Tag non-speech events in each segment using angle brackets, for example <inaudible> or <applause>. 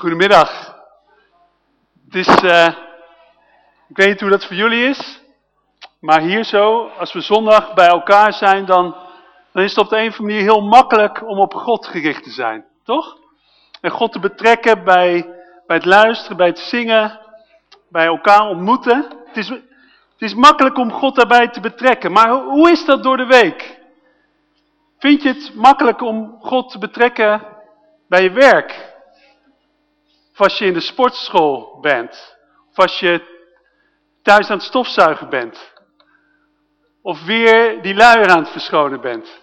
Goedemiddag. Het is, uh, ik weet niet hoe dat voor jullie is, maar hier zo, als we zondag bij elkaar zijn, dan, dan is het op de een of andere manier heel makkelijk om op God gericht te zijn, toch? En God te betrekken bij, bij het luisteren, bij het zingen, bij elkaar ontmoeten. Het is, het is makkelijk om God daarbij te betrekken, maar hoe is dat door de week? Vind je het makkelijk om God te betrekken bij je werk? Of als je in de sportschool bent. Of als je thuis aan het stofzuigen bent. Of weer die luier aan het verschonen bent.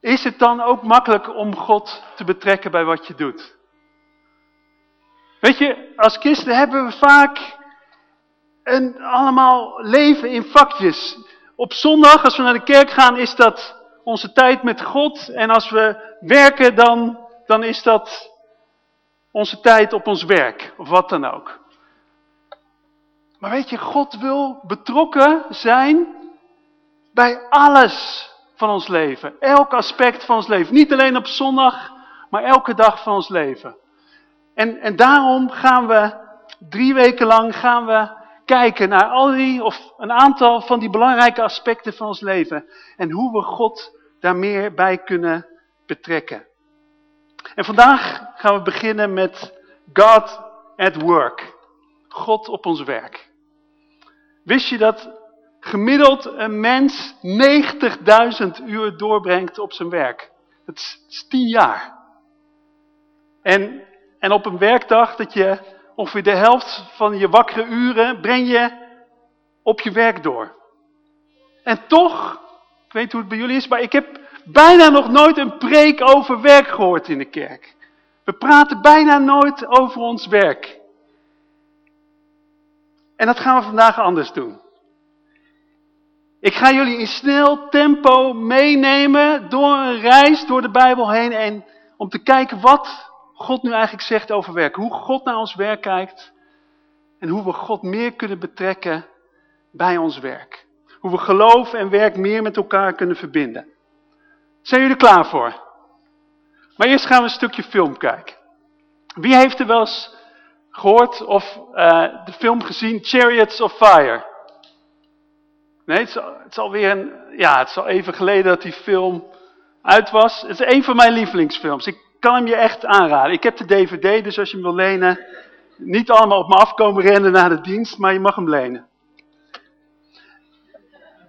Is het dan ook makkelijk om God te betrekken bij wat je doet? Weet je, als christen hebben we vaak een allemaal leven in vakjes. Op zondag, als we naar de kerk gaan, is dat onze tijd met God. En als we werken, dan dan is dat onze tijd op ons werk, of wat dan ook. Maar weet je, God wil betrokken zijn bij alles van ons leven. Elk aspect van ons leven. Niet alleen op zondag, maar elke dag van ons leven. En, en daarom gaan we drie weken lang gaan we kijken naar al die, of een aantal van die belangrijke aspecten van ons leven. En hoe we God daar meer bij kunnen betrekken. En vandaag gaan we beginnen met God at work. God op ons werk. Wist je dat gemiddeld een mens 90.000 uur doorbrengt op zijn werk? Dat is, is 10 jaar. En, en op een werkdag dat je ongeveer de helft van je wakkere uren breng je op je werk door. En toch, ik weet hoe het bij jullie is, maar ik heb bijna nog nooit een preek over werk gehoord in de kerk. We praten bijna nooit over ons werk. En dat gaan we vandaag anders doen. Ik ga jullie in snel tempo meenemen door een reis door de Bijbel heen. En om te kijken wat God nu eigenlijk zegt over werk. Hoe God naar ons werk kijkt. En hoe we God meer kunnen betrekken bij ons werk. Hoe we geloof en werk meer met elkaar kunnen verbinden. Zijn jullie er klaar voor? Maar eerst gaan we een stukje film kijken. Wie heeft er wel eens gehoord of uh, de film gezien Chariots of Fire? Nee, het is, het alweer een, ja, het is al even geleden dat die film uit was. Het is een van mijn lievelingsfilms. Ik kan hem je echt aanraden. Ik heb de DVD, dus als je hem wil lenen, niet allemaal op me afkomen rennen naar de dienst, maar je mag hem lenen.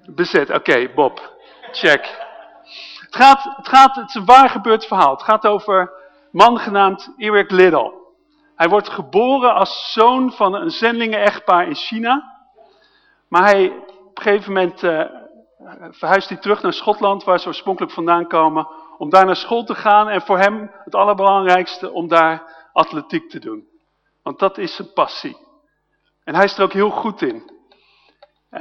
Bezet, oké, Bob. Check. Het gaat, het gaat, het is een waar gebeurd verhaal. Het gaat over man genaamd Eric Liddell. Hij wordt geboren als zoon van een zendelingen-echtpaar in China. Maar hij, op een gegeven moment uh, verhuist hij terug naar Schotland, waar ze oorspronkelijk vandaan komen, om daar naar school te gaan. En voor hem het allerbelangrijkste, om daar atletiek te doen. Want dat is zijn passie. En hij is er ook heel goed in.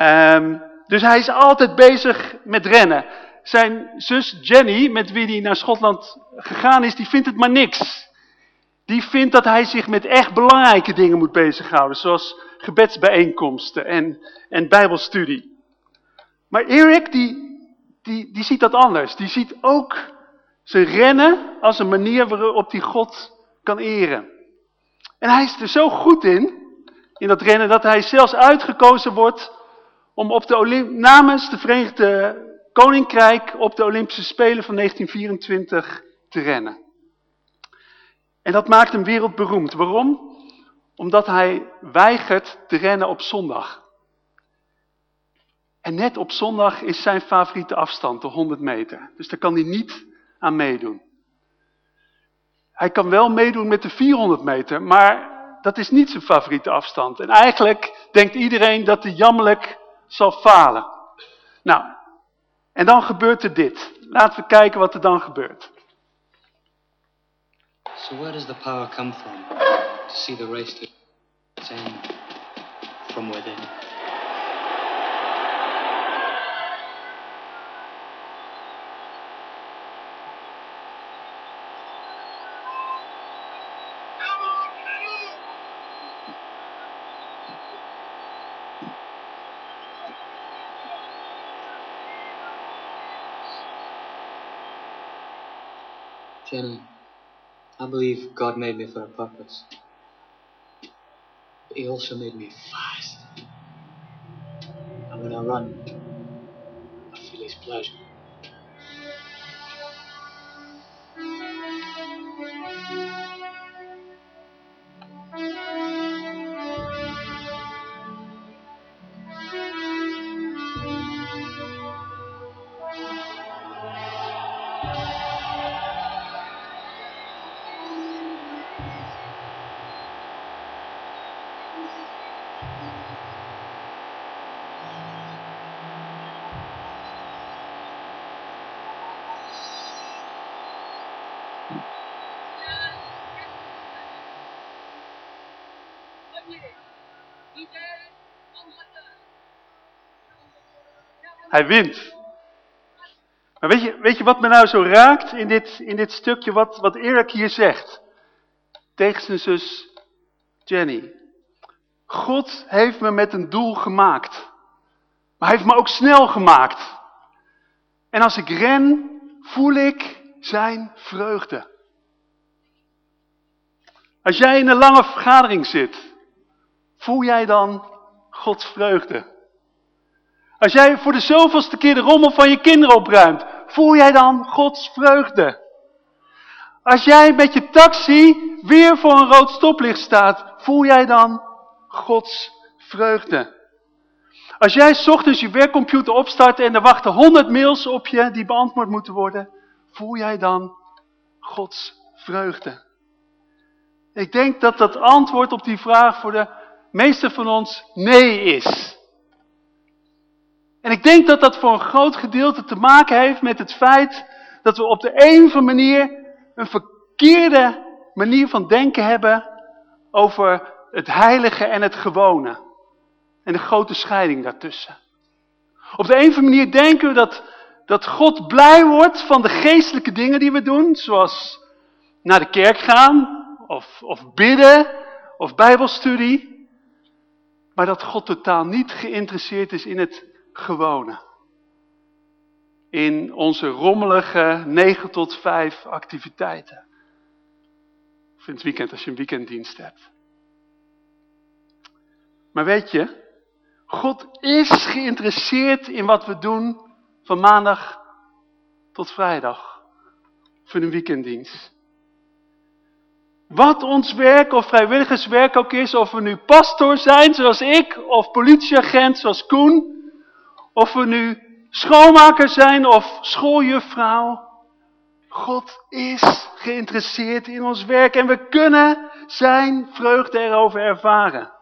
Um, dus hij is altijd bezig met rennen zijn zus Jenny, met wie hij naar Schotland gegaan is, die vindt het maar niks. Die vindt dat hij zich met echt belangrijke dingen moet bezighouden, zoals gebedsbijeenkomsten en, en bijbelstudie. Maar Erik, die, die, die ziet dat anders. Die ziet ook zijn rennen als een manier waarop hij God kan eren. En hij is er zo goed in, in dat rennen, dat hij zelfs uitgekozen wordt om op de namens de Verenigde koninkrijk op de Olympische Spelen van 1924 te rennen. En dat maakt hem wereldberoemd. Waarom? Omdat hij weigert te rennen op zondag. En net op zondag is zijn favoriete afstand, de 100 meter. Dus daar kan hij niet aan meedoen. Hij kan wel meedoen met de 400 meter, maar dat is niet zijn favoriete afstand. En eigenlijk denkt iedereen dat hij jammerlijk zal falen. Nou, en dan gebeurt er dit. Laten we kijken wat er dan gebeurt. So where does the power come from to see the race to its end from within? Jenny, I believe God made me for a purpose. But He also made me fast. And when I run, I feel His pleasure. Hij wint. Maar weet je, weet je wat me nou zo raakt in dit, in dit stukje wat, wat Erik hier zegt? Tegen zijn zus Jenny. God heeft me met een doel gemaakt. Maar hij heeft me ook snel gemaakt. En als ik ren, voel ik zijn vreugde. Als jij in een lange vergadering zit, voel jij dan Gods vreugde? Als jij voor de zoveelste keer de rommel van je kinderen opruimt, voel jij dan Gods vreugde? Als jij met je taxi weer voor een rood stoplicht staat, voel jij dan Gods vreugde? Als jij ochtends je werkcomputer opstart en er wachten honderd mails op je die beantwoord moeten worden, voel jij dan Gods vreugde? Ik denk dat dat antwoord op die vraag voor de meeste van ons nee is. En ik denk dat dat voor een groot gedeelte te maken heeft met het feit dat we op de een of andere manier een verkeerde manier van denken hebben over het heilige en het gewone. En de grote scheiding daartussen. Op de een of andere manier denken we dat, dat God blij wordt van de geestelijke dingen die we doen, zoals naar de kerk gaan, of, of bidden, of bijbelstudie. Maar dat God totaal niet geïnteresseerd is in het gewone. In onze rommelige 9 tot 5 activiteiten. Of in het weekend als je een weekenddienst hebt. Maar weet je, God is geïnteresseerd in wat we doen van maandag tot vrijdag. Voor een weekenddienst. Wat ons werk of vrijwilligerswerk ook is, of we nu pastor zijn zoals ik, of politieagent zoals Koen, of we nu schoonmaker zijn of schooljuffrouw. God is geïnteresseerd in ons werk en we kunnen zijn vreugde erover ervaren.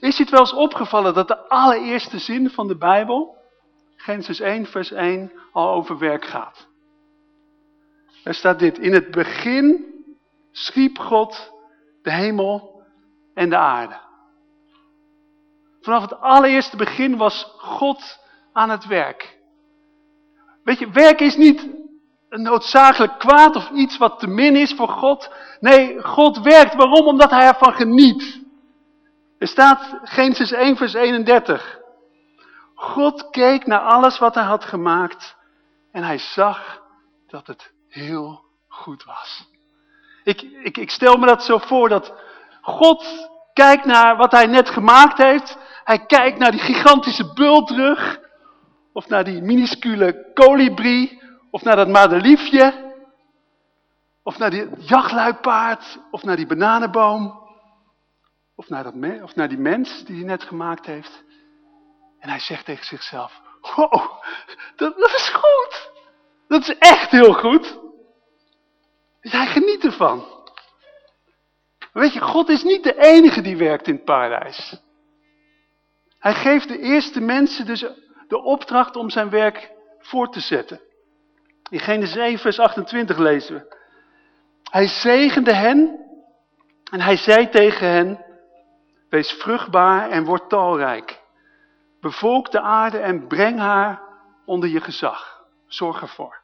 Is het wel eens opgevallen dat de allereerste zin van de Bijbel, Genesis 1 vers 1, al over werk gaat? Er staat dit, in het begin schiep God de hemel en de aarde. Vanaf het allereerste begin was God aan het werk. Weet je, werk is niet een noodzakelijk kwaad of iets wat te min is voor God. Nee, God werkt. Waarom? Omdat hij ervan geniet. Er staat Genesis 1 vers 31. God keek naar alles wat hij had gemaakt en hij zag dat het heel goed was. Ik, ik, ik stel me dat zo voor dat God kijkt naar wat hij net gemaakt heeft hij kijkt naar die gigantische bultrug. Of naar die minuscule kolibrie. Of naar dat madeliefje. Of naar die jachtluipaard. Of naar die bananenboom. Of naar, dat of naar die mens die hij net gemaakt heeft. En hij zegt tegen zichzelf. Wow, dat, dat is goed. Dat is echt heel goed. Dus hij geniet ervan. weet je, God is niet de enige die werkt in het paradijs. Hij geeft de eerste mensen dus de opdracht om zijn werk voort te zetten. In Genesis 1 vers 28 lezen we. Hij zegende hen en hij zei tegen hen, wees vruchtbaar en word talrijk. Bevolk de aarde en breng haar onder je gezag. Zorg ervoor.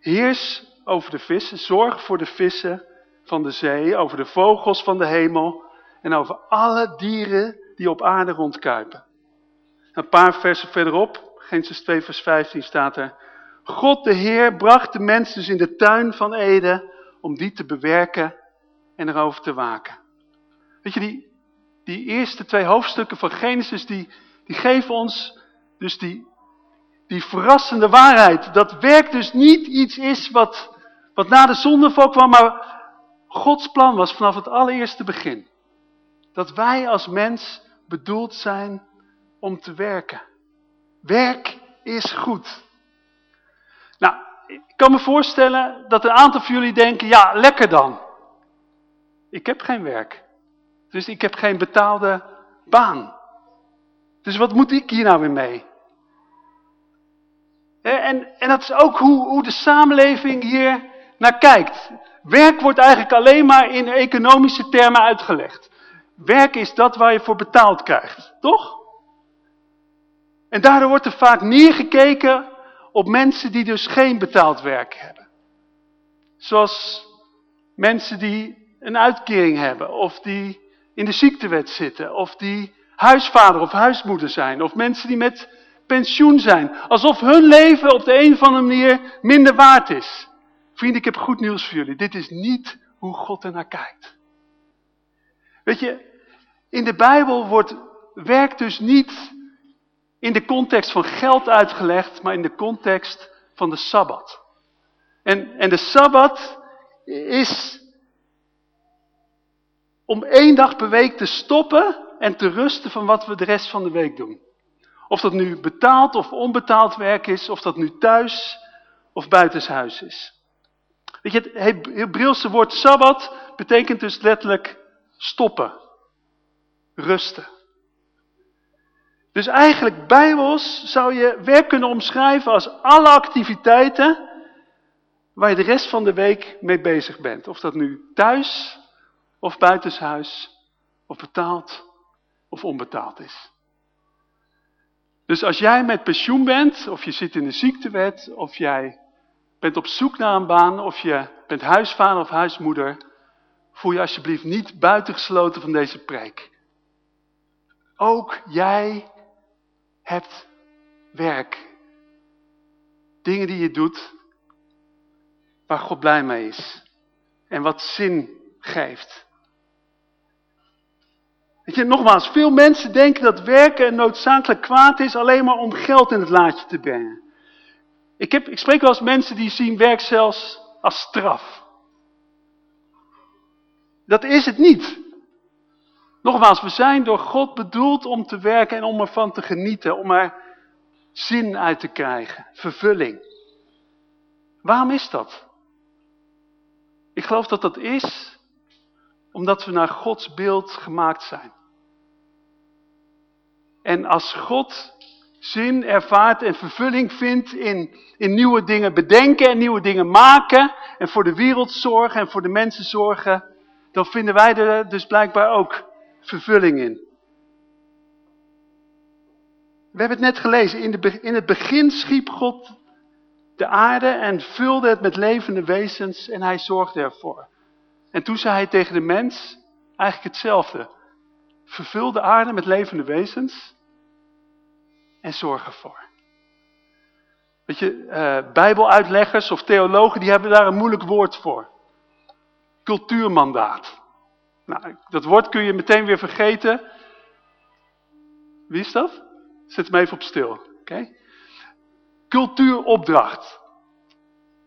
Heers over de vissen, zorg voor de vissen van de zee, over de vogels van de hemel en over alle dieren die op aarde rondkuipen. Een paar versen verderop, Genesis 2 vers 15 staat er, God de Heer bracht de mens dus in de tuin van Eden om die te bewerken en erover te waken. Weet je, die, die eerste twee hoofdstukken van Genesis, die, die geven ons dus die, die verrassende waarheid. Dat werk dus niet iets is wat, wat na de zondeval kwam, maar Gods plan was vanaf het allereerste begin. Dat wij als mens bedoeld zijn om te werken. Werk is goed. Nou, ik kan me voorstellen dat een aantal van jullie denken, ja, lekker dan. Ik heb geen werk. Dus ik heb geen betaalde baan. Dus wat moet ik hier nou weer mee? En, en dat is ook hoe, hoe de samenleving hier naar kijkt. Werk wordt eigenlijk alleen maar in economische termen uitgelegd. Werk is dat waar je voor betaald krijgt, toch? En daardoor wordt er vaak neergekeken op mensen die dus geen betaald werk hebben. Zoals mensen die een uitkering hebben, of die in de ziektewet zitten, of die huisvader of huismoeder zijn, of mensen die met pensioen zijn. Alsof hun leven op de een of andere manier minder waard is. Vrienden, ik heb goed nieuws voor jullie. Dit is niet hoe God er naar kijkt. Weet je, in de Bijbel wordt werk dus niet in de context van geld uitgelegd, maar in de context van de Sabbat. En, en de Sabbat is om één dag per week te stoppen en te rusten van wat we de rest van de week doen. Of dat nu betaald of onbetaald werk is, of dat nu thuis of buitenshuis is. Weet je, het Hebreeuwse woord Sabbat betekent dus letterlijk stoppen, rusten. Dus eigenlijk bijbels zou je werk kunnen omschrijven als alle activiteiten waar je de rest van de week mee bezig bent. Of dat nu thuis of buitenshuis, of betaald of onbetaald is. Dus als jij met pensioen bent, of je zit in de ziektewet, of jij bent op zoek naar een baan, of je bent huisvader of huismoeder, voel je alsjeblieft niet buitengesloten van deze preek. Ook jij hebt werk. Dingen die je doet waar God blij mee is. En wat zin geeft. Weet je, nogmaals, veel mensen denken dat werken noodzakelijk kwaad is alleen maar om geld in het laadje te brengen. Ik, heb, ik spreek wel eens mensen die zien werk zelfs als straf. Dat is het niet. Nogmaals, we zijn door God bedoeld om te werken en om ervan te genieten, om er zin uit te krijgen, vervulling. Waarom is dat? Ik geloof dat dat is omdat we naar Gods beeld gemaakt zijn. En als God zin ervaart en vervulling vindt in, in nieuwe dingen bedenken en nieuwe dingen maken en voor de wereld zorgen en voor de mensen zorgen, dan vinden wij er dus blijkbaar ook vervulling in. We hebben het net gelezen, in, de, in het begin schiep God de aarde en vulde het met levende wezens en hij zorgde ervoor. En toen zei hij tegen de mens eigenlijk hetzelfde. Vervul de aarde met levende wezens en zorg ervoor. Weet je, uh, bijbeluitleggers of theologen die hebben daar een moeilijk woord voor. Cultuurmandaat. Nou, dat woord kun je meteen weer vergeten. Wie is dat? Zet hem even op stil. Oké? Cultuuropdracht.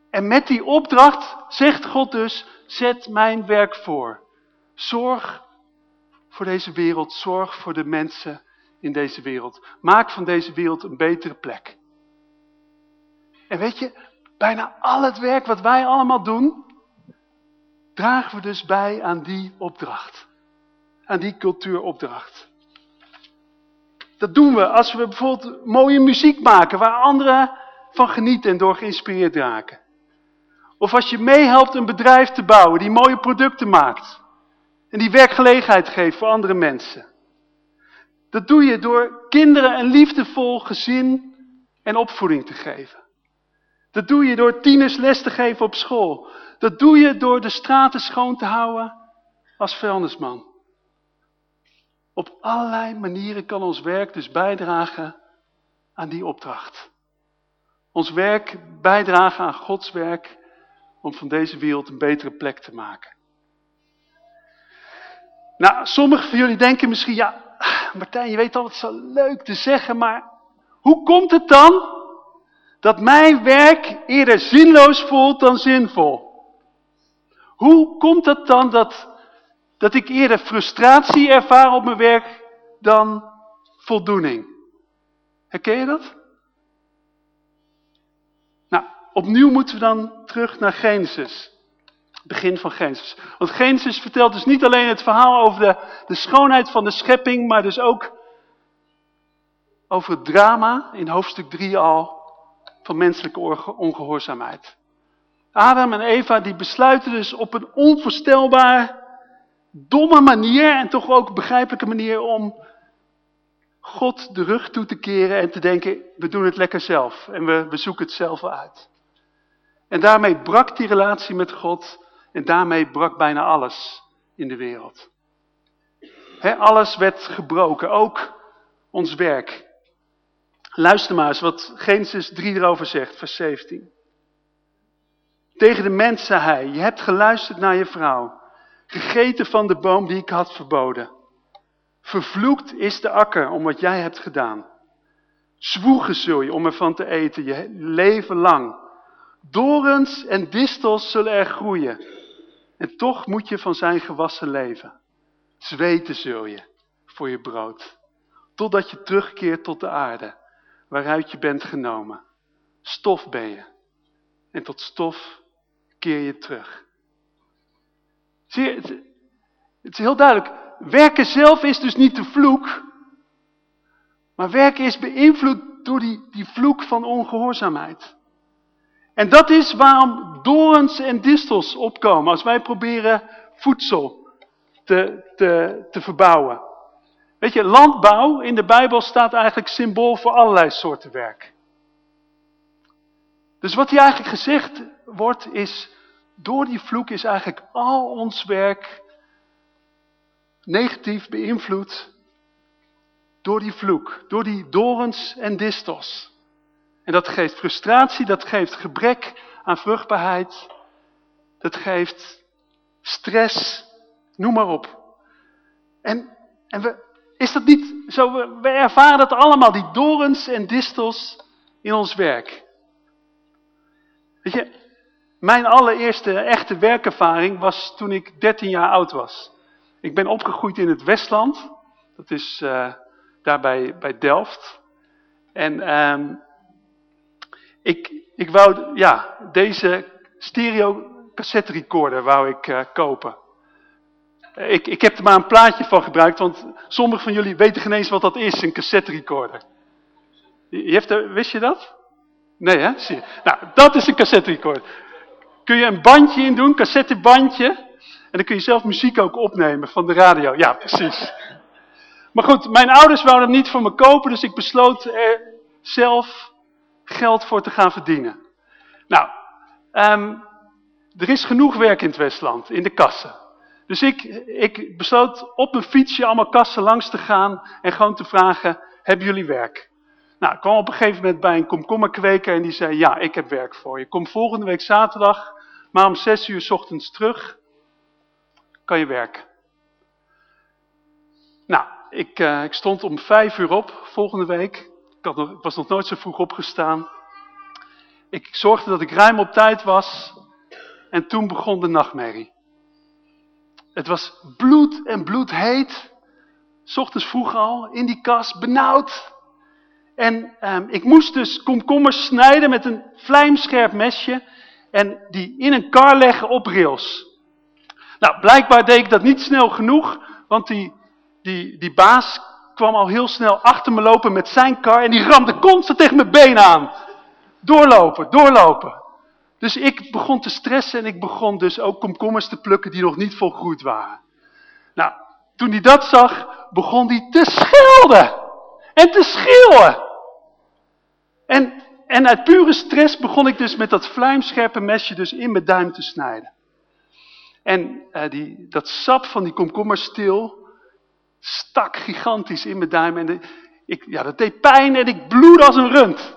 En met die opdracht zegt God dus, zet mijn werk voor. Zorg voor deze wereld, zorg voor de mensen in deze wereld. Maak van deze wereld een betere plek. En weet je, bijna al het werk wat wij allemaal doen, dragen we dus bij aan die opdracht. Aan die cultuuropdracht. Dat doen we als we bijvoorbeeld mooie muziek maken waar anderen van genieten en door geïnspireerd raken. Of als je meehelpt een bedrijf te bouwen die mooie producten maakt. En die werkgelegenheid geeft voor andere mensen. Dat doe je door kinderen een liefdevol gezin en opvoeding te geven. Dat doe je door tieners les te geven op school. Dat doe je door de straten schoon te houden als vuilnisman. Op allerlei manieren kan ons werk dus bijdragen aan die opdracht. ons werk bijdragen aan Gods werk om van deze wereld een betere plek te maken. Nou, sommigen van jullie denken misschien, ja, Martijn, je weet al wat zo leuk te zeggen, maar hoe komt het dan dat mijn werk eerder zinloos voelt dan zinvol? Hoe komt het dan dat, dat ik eerder frustratie ervaar op mijn werk dan voldoening? Herken je dat? Nou, opnieuw moeten we dan terug naar Genesis. Begin van Genesis. Want Genesis vertelt dus niet alleen het verhaal over de, de schoonheid van de schepping, maar dus ook over het drama in hoofdstuk 3 al van menselijke ongehoorzaamheid. Adam en Eva die besluiten dus op een onvoorstelbaar, domme manier en toch ook begrijpelijke manier om God de rug toe te keren en te denken, we doen het lekker zelf en we, we zoeken het zelf uit. En daarmee brak die relatie met God en daarmee brak bijna alles in de wereld. alles werd gebroken, ook ons werk. Luister maar eens wat Genesis 3 erover zegt, vers 17. Tegen de mens zei hij, je hebt geluisterd naar je vrouw, gegeten van de boom die ik had verboden. Vervloekt is de akker om wat jij hebt gedaan. Zwoegen zul je om ervan te eten, je leven lang. Dorens en distels zullen er groeien. En toch moet je van zijn gewassen leven. Zweten zul je voor je brood. Totdat je terugkeert tot de aarde, waaruit je bent genomen. Stof ben je. En tot stof keer je terug. Zie je, het, het is heel duidelijk. Werken zelf is dus niet de vloek. Maar werken is beïnvloed door die, die vloek van ongehoorzaamheid. En dat is waarom dorens en distels opkomen als wij proberen voedsel te, te, te verbouwen. Weet je, landbouw in de Bijbel staat eigenlijk symbool voor allerlei soorten werk. Dus wat hier eigenlijk gezegd wordt is, door die vloek is eigenlijk al ons werk negatief beïnvloed door die vloek, door die dorens en distels. En dat geeft frustratie, dat geeft gebrek aan vruchtbaarheid, dat geeft stress, noem maar op. En, en we, is dat niet zo, we, ervaren dat allemaal, die dorens en distels in ons werk. Weet je, mijn allereerste echte werkervaring was toen ik 13 jaar oud was. Ik ben opgegroeid in het Westland, dat is uh, daar bij, Delft. En um, ik, ik wou, ja, deze stereo cassette recorder wou ik uh, kopen. Ik, ik heb er maar een plaatje van gebruikt, want sommigen van jullie weten geen eens wat dat is, een cassette recorder. Je wist je dat? Nee hè? Zie je. Nou, dat is een cassette recorder. Kun je een bandje in doen, cassettebandje. En dan kun je zelf muziek ook opnemen van de radio. Ja, precies. Maar goed, mijn ouders wouden hem niet voor me kopen, dus ik besloot er zelf geld voor te gaan verdienen. Nou, um, er is genoeg werk in het Westland, in de kassen. Dus ik, ik besloot op een fietsje allemaal kassen langs te gaan en gewoon te vragen, hebben jullie werk? Nou, ik kwam op een gegeven moment bij een komkommerkweker en die zei, ja, ik heb werk voor je. Kom volgende week zaterdag, maar om zes uur s ochtends terug, kan je werken. Nou, ik, uh, ik stond om vijf uur op volgende week. Ik, nog, was nog nooit zo vroeg opgestaan. Ik zorgde dat ik ruim op tijd was. En toen begon de nachtmerrie. Het was bloed en bloedheet. Ochtends vroeg al, in die kas, benauwd. En um, ik moest dus komkommers snijden met een vlijmscherp mesje. En die in een kar leggen op rails. Nou, blijkbaar deed ik dat niet snel genoeg. Want die, die, die baas kwam al heel snel achter me lopen met zijn kar. En die ramde constant tegen mijn been aan. Doorlopen, doorlopen. Dus ik begon te stressen en ik begon dus ook komkommers te plukken die nog niet volgroeid waren. Nou, toen hij dat zag, begon hij te schelden. En te schreeuwen. En, en uit pure stress begon ik dus met dat vlijmscherpe mesje dus in mijn duim te snijden. En uh, die, dat sap van die komkommersteel stak gigantisch in mijn duim. En ik, ja, dat deed pijn en ik bloedde als een rund.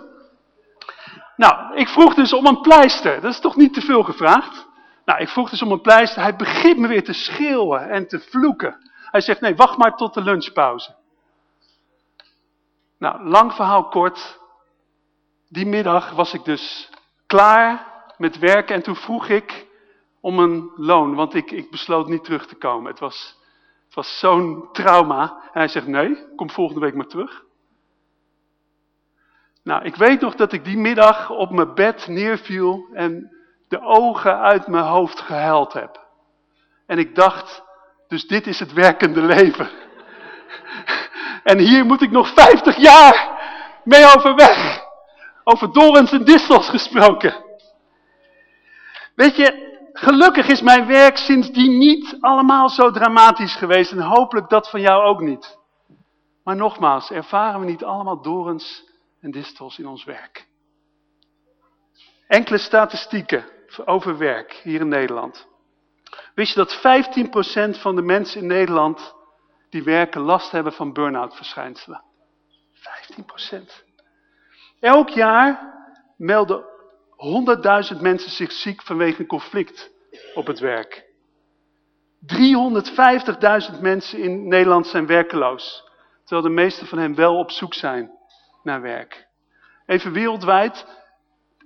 Nou, ik vroeg dus om een pleister. Dat is toch niet te veel gevraagd? Nou, ik vroeg dus om een pleister. Hij begint me weer te schreeuwen en te vloeken. Hij zegt, nee, wacht maar tot de lunchpauze. Nou, lang verhaal kort. Die middag was ik dus klaar met werken en toen vroeg ik om een loon, want ik, ik besloot niet terug te komen. Het was, het was zo'n trauma. En hij zegt, nee, kom volgende week maar terug. Nou, ik weet nog dat ik die middag op mijn bed neerviel en de ogen uit mijn hoofd gehuild heb. En ik dacht, dus dit is het werkende leven. <laughs> En hier moet ik nog 50 jaar mee overweg. Over dorens en distels gesproken. Weet je, gelukkig is mijn werk sindsdien niet allemaal zo dramatisch geweest. En hopelijk dat van jou ook niet. Maar nogmaals, ervaren we niet allemaal dorens en distels in ons werk. Enkele statistieken over werk hier in Nederland. Wist je dat 15% van de mensen in Nederland die werken last hebben van burn-out verschijnselen? 15%. Elk jaar melden 100.000 mensen zich ziek vanwege een conflict op het werk. 350.000 mensen in Nederland zijn werkeloos, terwijl de meeste van hen wel op zoek zijn naar werk. Even wereldwijd,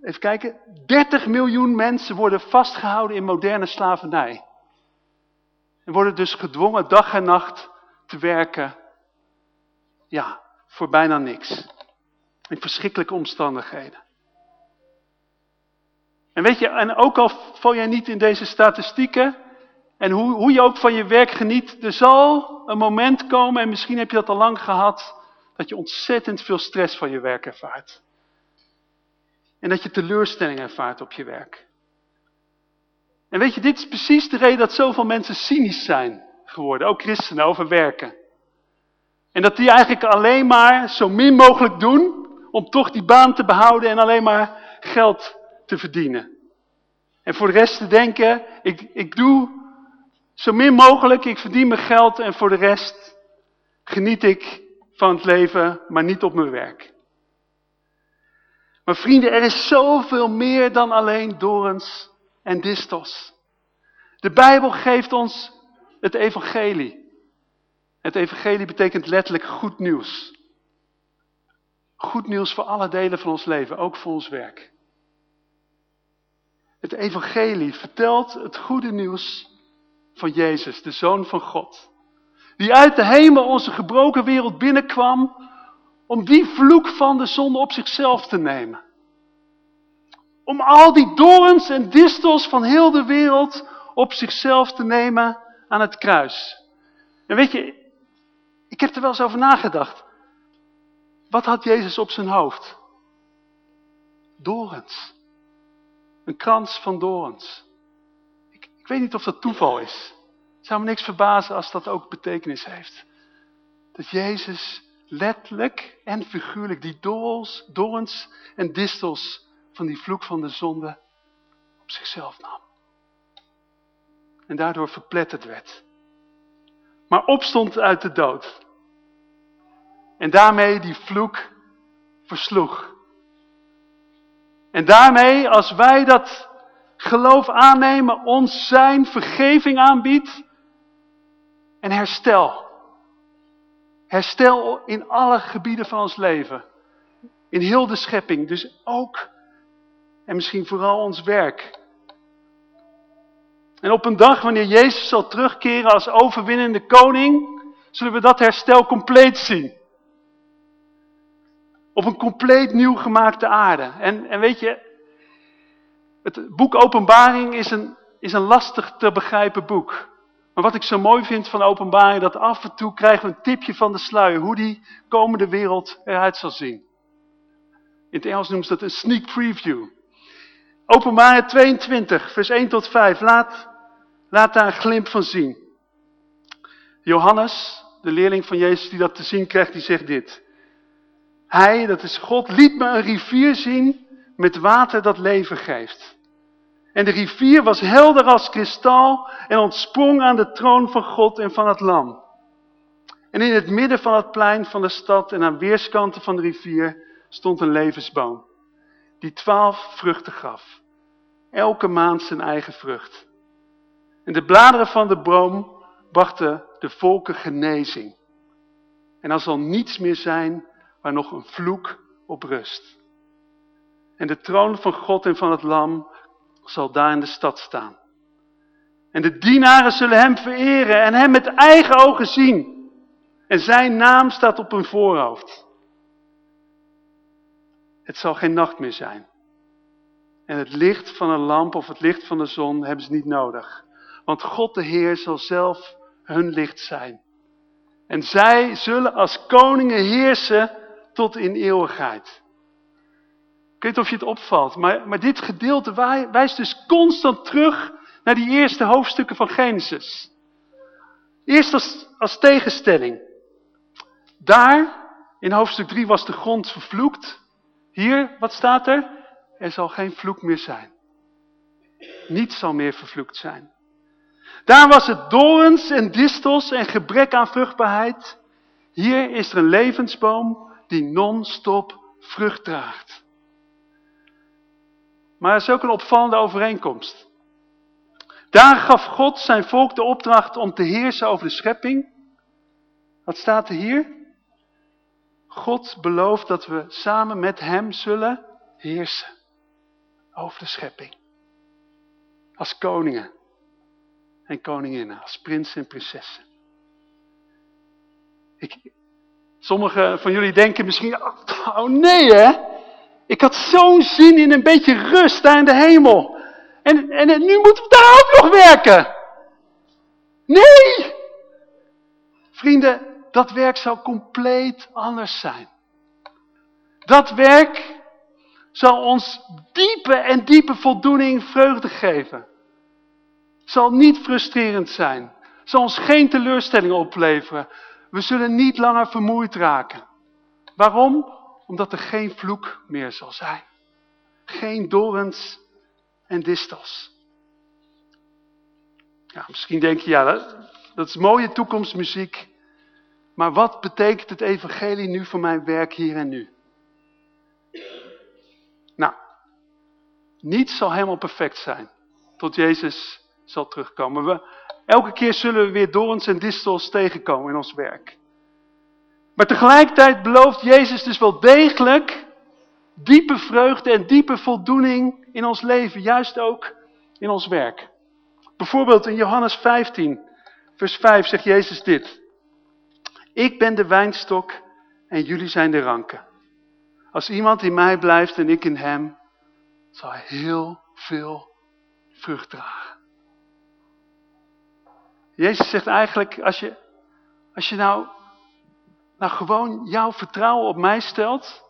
even kijken, 30 miljoen mensen worden vastgehouden in moderne slavernij. En worden dus gedwongen dag en nacht te werken, ja, voor bijna niks. In verschrikkelijke omstandigheden. En weet je, en ook al val jij niet in deze statistieken, en hoe, hoe je ook van je werk geniet, er zal een moment komen, en misschien heb je dat al lang gehad, dat je ontzettend veel stress van je werk ervaart. En dat je teleurstelling ervaart op je werk. En weet je, dit is precies de reden dat zoveel mensen cynisch zijn geworden, ook christenen, over werken. En dat die eigenlijk alleen maar zo min mogelijk doen om toch die baan te behouden en alleen maar geld te verdienen. En voor de rest te denken, ik, ik doe zo min mogelijk, ik verdien mijn geld en voor de rest geniet ik van het leven, maar niet op mijn werk. Maar vrienden, er is zoveel meer dan alleen dorens en distos. De Bijbel geeft ons het evangelie. Het evangelie betekent letterlijk goed nieuws. Goed nieuws voor alle delen van ons leven, ook voor ons werk. Het evangelie vertelt het goede nieuws van Jezus, de Zoon van God. Die uit de hemel onze gebroken wereld binnenkwam om die vloek van de zonde op zichzelf te nemen. Om al die dorens en distels van heel de wereld op zichzelf te nemen aan het kruis. En weet je, ik heb er wel eens over nagedacht. Wat had Jezus op zijn hoofd? Dorens. Een krans van dorens. Ik, ik weet niet of dat toeval is. Het zou me niks verbazen als dat ook betekenis heeft. Dat Jezus letterlijk en figuurlijk die dorens, dorens en distels van die vloek van de zonde op zichzelf nam. En daardoor verpletterd werd. Maar opstond uit de dood. En daarmee die vloek versloeg. En daarmee, als wij dat geloof aannemen, ons zijn vergeving aanbiedt en herstel. Herstel in alle gebieden van ons leven. In heel de schepping, dus ook en misschien vooral ons werk. En op een dag wanneer Jezus zal terugkeren als overwinnende koning, zullen we dat herstel compleet zien. Op een compleet nieuw gemaakte aarde. En, en weet je, het boek Openbaring is een, is een lastig te begrijpen boek. Maar wat ik zo mooi vind van Openbaring, dat af en toe krijgen we een tipje van de sluier. Hoe die komende wereld eruit zal zien. In het Engels noemen ze dat een sneak preview. Openbaring 22, vers 1 tot 5. Laat, laat daar een glimp van zien. Johannes, de leerling van Jezus die dat te zien krijgt, die zegt dit. Hij, dat is God, liet me een rivier zien met water dat leven geeft. En de rivier was helder als kristal en ontsprong aan de troon van God en van het lam. En in het midden van het plein van de stad en aan weerskanten van de rivier stond een levensboom. die twaalf vruchten gaf. Elke maand zijn eigen vrucht. En de bladeren van de boom brachten de volken genezing. En er zal niets meer zijn waar nog een vloek op rust. En de troon van God en van het lam zal daar in de stad staan. En de dienaren zullen hem vereren en hem met eigen ogen zien. En zijn naam staat op hun voorhoofd. Het zal geen nacht meer zijn. En het licht van een lamp of het licht van de zon hebben ze niet nodig. Want God de Heer zal zelf hun licht zijn. En zij zullen als koningen heersen tot in eeuwigheid. Ik weet of je het opvalt, maar, maar dit gedeelte wijst dus constant terug naar die eerste hoofdstukken van Genesis. Eerst als, als tegenstelling. Daar, in hoofdstuk 3, was de grond vervloekt. Hier, wat staat er? Er zal geen vloek meer zijn. Niets zal meer vervloekt zijn. Daar was het dorens en distels en gebrek aan vruchtbaarheid. Hier is er een levensboom die non-stop vrucht draagt. Maar er is ook een opvallende overeenkomst. Daar gaf God zijn volk de opdracht om te heersen over de schepping. Wat staat er hier? God belooft dat we samen met hem zullen heersen over de schepping. Als koningen en koninginnen, als prinsen en prinsessen. Ik, sommigen van jullie denken misschien, oh nee hè, ik had zo'n zin in een beetje rust daar in de hemel. En, en, en nu moeten we daar ook nog werken. Nee! Vrienden, dat werk zou compleet anders zijn. Dat werk zal ons diepe en diepe voldoening vreugde geven. Zal niet frustrerend zijn. Zal ons geen teleurstelling opleveren. We zullen niet langer vermoeid raken. Waarom? Omdat er geen vloek meer zal zijn. Geen dorens en distels. Ja, misschien denk je, ja, dat, is mooie toekomstmuziek. Maar wat betekent het evangelie nu voor mijn werk hier en nu? Nou, niets zal helemaal perfect zijn. Tot Jezus zal terugkomen. We, elke keer zullen we weer dorens en distels tegenkomen in ons werk. Maar tegelijkertijd belooft Jezus dus wel degelijk diepe vreugde en diepe voldoening in ons leven. Juist ook in ons werk. Bijvoorbeeld in Johannes 15, vers 5 zegt Jezus dit. Ik ben de wijnstok en jullie zijn de ranken. Als iemand in mij blijft en ik in hem, zal hij heel veel vrucht dragen. Jezus zegt eigenlijk, als je, als je nou, nou gewoon jouw vertrouwen op mij stelt,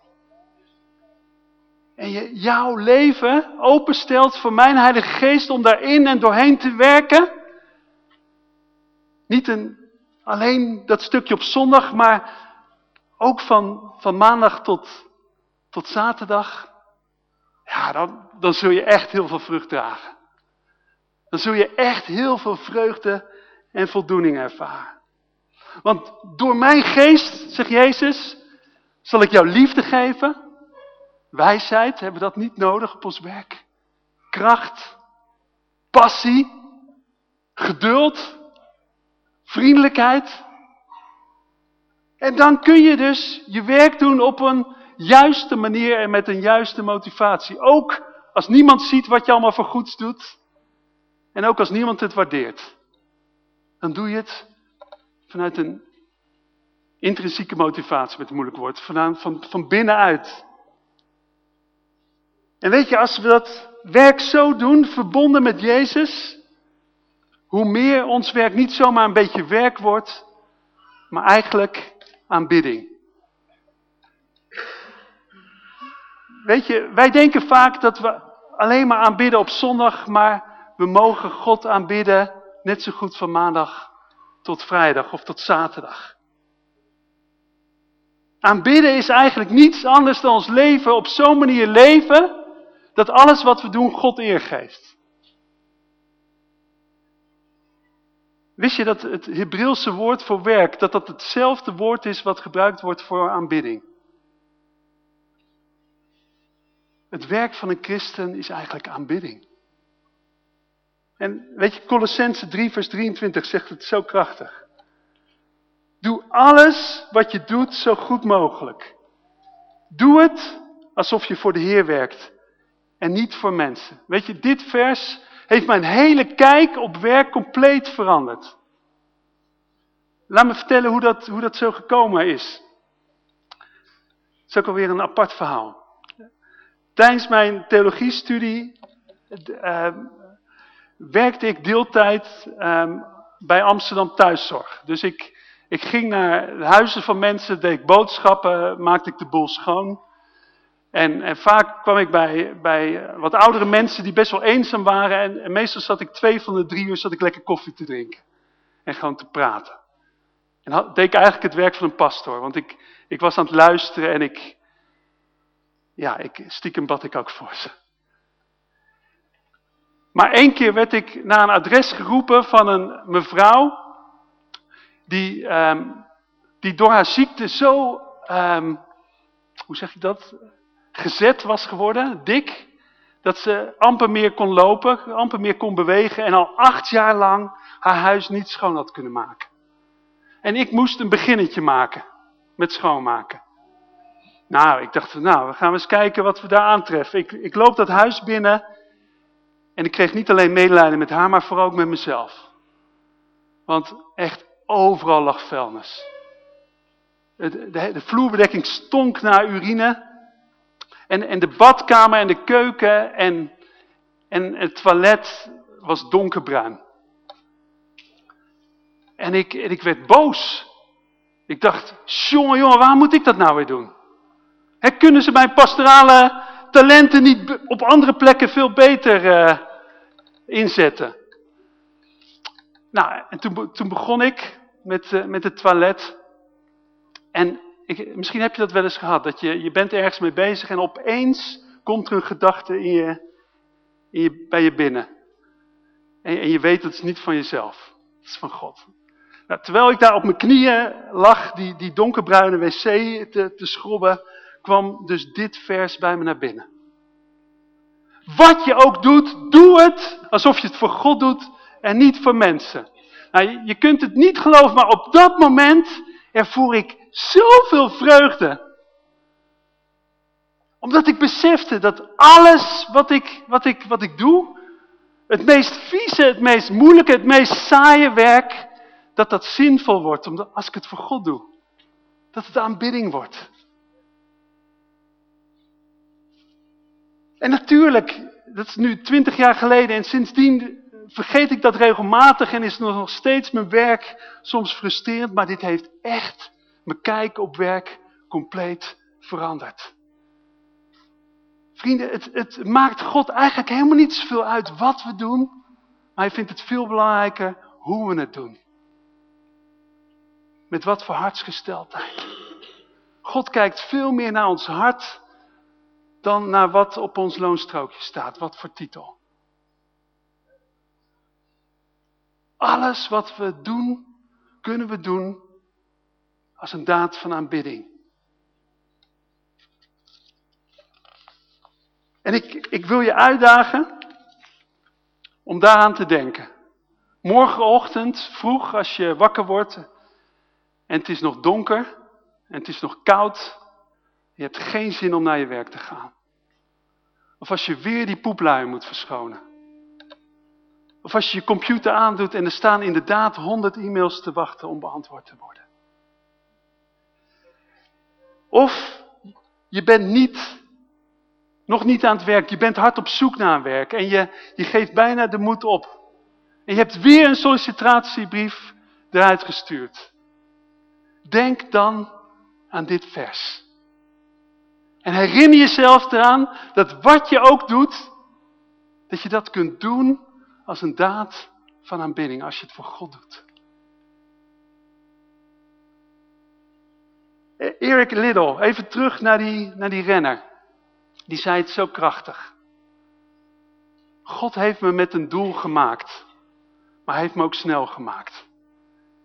en je jouw leven openstelt voor mijn Heilige Geest om daarin en doorheen te werken, niet een, alleen dat stukje op zondag, maar ook van, van maandag tot, tot zaterdag, ja, dan, dan zul je echt heel veel vrucht dragen. Dan zul je echt heel veel vreugde en voldoening ervaren. Want door mijn geest, zegt Jezus, zal ik jou liefde geven. Wijsheid, hebben we dat niet nodig op ons werk. Kracht, passie, geduld, vriendelijkheid. En dan kun je dus je werk doen op een juiste manier en met een juiste motivatie. Ook als niemand ziet wat je allemaal voor goeds doet. En ook als niemand het waardeert. Dan doe je het vanuit een intrinsieke motivatie, met een moeilijk woord. Van, van, van binnenuit. En weet je, als we dat werk zo doen, verbonden met Jezus, hoe meer ons werk niet zomaar een beetje werk wordt, maar eigenlijk aanbidding. Weet je, wij denken vaak dat we alleen maar aanbidden op zondag, maar we mogen God aanbidden net zo goed van maandag tot vrijdag of tot zaterdag. Aanbidden is eigenlijk niets anders dan ons leven op zo'n manier leven, dat alles wat we doen God eer geeft. Wist je dat het Hebreeuwse woord voor werk, dat dat hetzelfde woord is wat gebruikt wordt voor aanbidding? Het werk van een christen is eigenlijk aanbidding. En weet je, Colossense 3 vers 23 zegt het zo krachtig. Doe alles wat je doet zo goed mogelijk. Doe het alsof je voor de Heer werkt en niet voor mensen. Weet je, dit vers heeft mijn hele kijk op werk compleet veranderd. Laat me vertellen hoe dat, hoe dat zo gekomen is. Het is ook alweer een apart verhaal. Tijdens mijn theologiestudie uh, werkte ik deeltijd uh, bij Amsterdam Thuiszorg. Dus ik, ik ging naar huizen van mensen, deed ik boodschappen, maakte ik de boel schoon. En, en, vaak kwam ik bij, bij wat oudere mensen die best wel eenzaam waren. En, en, meestal zat ik twee van de drie uur zat ik lekker koffie te drinken. En gewoon te praten. En had, deed ik eigenlijk het werk van een pastoor. Want ik, ik was aan het luisteren en ik... Ja, ik, stiekem bad ik ook voor ze. Maar één keer werd ik naar een adres geroepen van een mevrouw. Die, um, die door haar ziekte zo... Um, hoe zeg je dat? gezet was geworden, dik, dat ze amper meer kon lopen, amper meer kon bewegen en al acht jaar lang haar huis niet schoon had kunnen maken. En ik moest een beginnetje maken met schoonmaken. Nou, ik dacht, nou, we gaan eens kijken wat we daar aantreffen. Ik, ik loop dat huis binnen en ik kreeg niet alleen medelijden met haar, maar vooral ook met mezelf. Want echt overal lag vuilnis. De, de, de vloerbedekking stonk naar urine. En, en de badkamer en de keuken en, en het toilet was donkerbruin. En ik, en ik werd boos. Ik dacht, jongen, jongen, waar moet ik dat nou weer doen? He, kunnen ze mijn pastorale talenten niet op andere plekken veel beter uh, inzetten? Nou, en toen, toen begon ik met, uh, met het toilet. En ik, misschien heb je dat wel eens gehad, dat je, je bent ergens mee bezig en opeens komt er een gedachte in je, in je, bij je binnen. En, en je weet dat het niet van jezelf, het is van God. Nou, terwijl ik daar op mijn knieën lag, die, die donkerbruine wc te, te schrobben, kwam dus dit vers bij me naar binnen. Wat je ook doet, doe het alsof je het voor God doet en niet voor mensen. Nou, je, kunt het niet geloven, maar op dat moment ervoer ik zoveel vreugde. Omdat ik besefte dat alles wat ik, wat ik, wat ik doe, het meest vieze, het meest moeilijke, het meest saaie werk, dat dat zinvol wordt, omdat als ik het voor God doe. Dat het aanbidding wordt. En natuurlijk, dat is nu twintig jaar geleden en sindsdien vergeet ik dat regelmatig en is nog steeds mijn werk soms frustrerend, maar dit heeft echt mijn kijk op werk compleet veranderd. Vrienden, het, het maakt God eigenlijk helemaal niet zoveel uit wat we doen, maar hij vindt het veel belangrijker hoe we het doen. Met wat voor hartsgesteldheid. God kijkt veel meer naar ons hart dan naar wat op ons loonstrookje staat, wat voor titel. Alles wat we doen, kunnen we doen als een daad van aanbidding. En ik, ik wil je uitdagen om daaraan te denken. Morgenochtend, vroeg, als je wakker wordt en het is nog donker en het is nog koud, je hebt geen zin om naar je werk te gaan. Of als je weer die poepluien moet verschonen. Of als je je computer aandoet en er staan inderdaad honderd e-mails te wachten om beantwoord te worden. Of je bent niet, nog niet aan het werk, je bent hard op zoek naar een werk en je, je geeft bijna de moed op. En je hebt weer een sollicitatiebrief eruit gestuurd. Denk dan aan dit vers. En herinner jezelf eraan dat wat je ook doet, dat je dat kunt doen als een daad van aanbidding, als je het voor God doet. Eric Liddell, even terug naar die, naar die renner. Die zei het zo krachtig. God heeft me met een doel gemaakt. Maar hij heeft me ook snel gemaakt.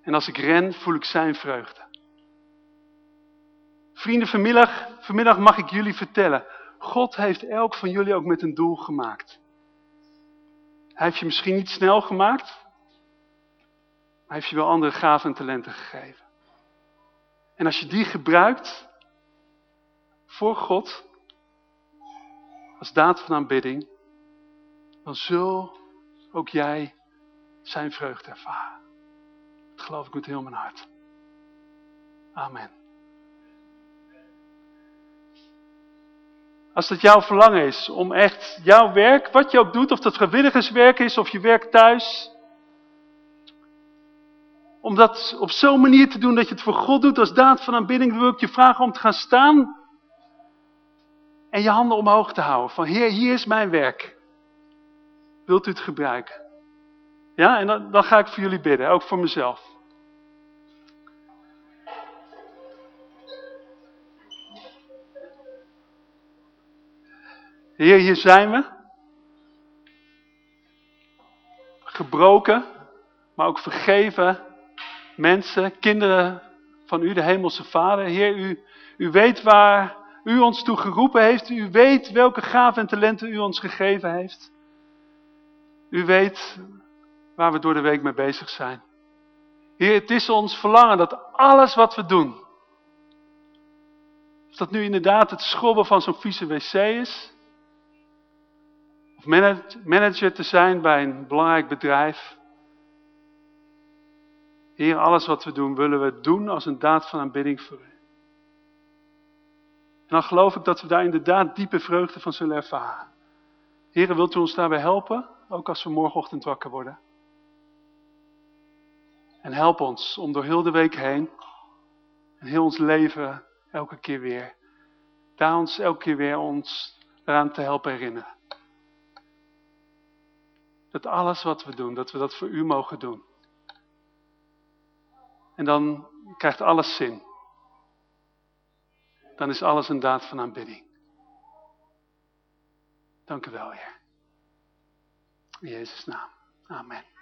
En als ik ren, voel ik zijn vreugde. Vrienden, vanmiddag, vanmiddag mag ik jullie vertellen God heeft elk van jullie ook met een doel gemaakt. Hij heeft je misschien niet snel gemaakt, maar hij heeft je wel andere gaven en talenten gegeven. En als je die gebruikt voor God, als daad van aanbidding, dan zul ook jij zijn vreugde ervaren. Dat geloof ik met heel mijn hart. Amen. Als dat jouw verlangen is om echt jouw werk, wat je ook doet, of dat vrijwilligerswerk is of je werk thuis, om dat op zo'n manier te doen dat je het voor God doet als daad van aanbidding, wil ik je vragen om te gaan staan en je handen omhoog te houden. Van Heer, hier is mijn werk. Wilt u het gebruiken? Ja, en dan, dan ga ik voor jullie bidden, ook voor mezelf. Heer, hier zijn we. Gebroken, maar ook vergeven mensen, kinderen van u, de hemelse Vader. Heer, u, u weet waar u ons toe geroepen heeft. U weet welke gaven en talenten u ons gegeven heeft. U weet waar we door de week mee bezig zijn. Heer, het is ons verlangen dat alles wat we doen, of dat nu inderdaad het schrobben van zo'n vieze wc is, of manager te zijn bij een belangrijk bedrijf. Heer, alles wat we doen, willen we doen als een daad van aanbidding voor u. En dan geloof ik dat we daar inderdaad diepe vreugde van zullen ervaren. Heer, wilt u ons daarbij helpen? Ook als we morgenochtend wakker worden. En help ons om door heel de week heen en heel ons leven elke keer weer, daar ons elke keer weer ons eraan te helpen herinneren. Dat alles wat we doen, dat we dat voor u mogen doen. En dan krijgt alles zin. Dan is alles een daad van aanbidding. Dank u wel, Heer. In Jezus' naam. Amen.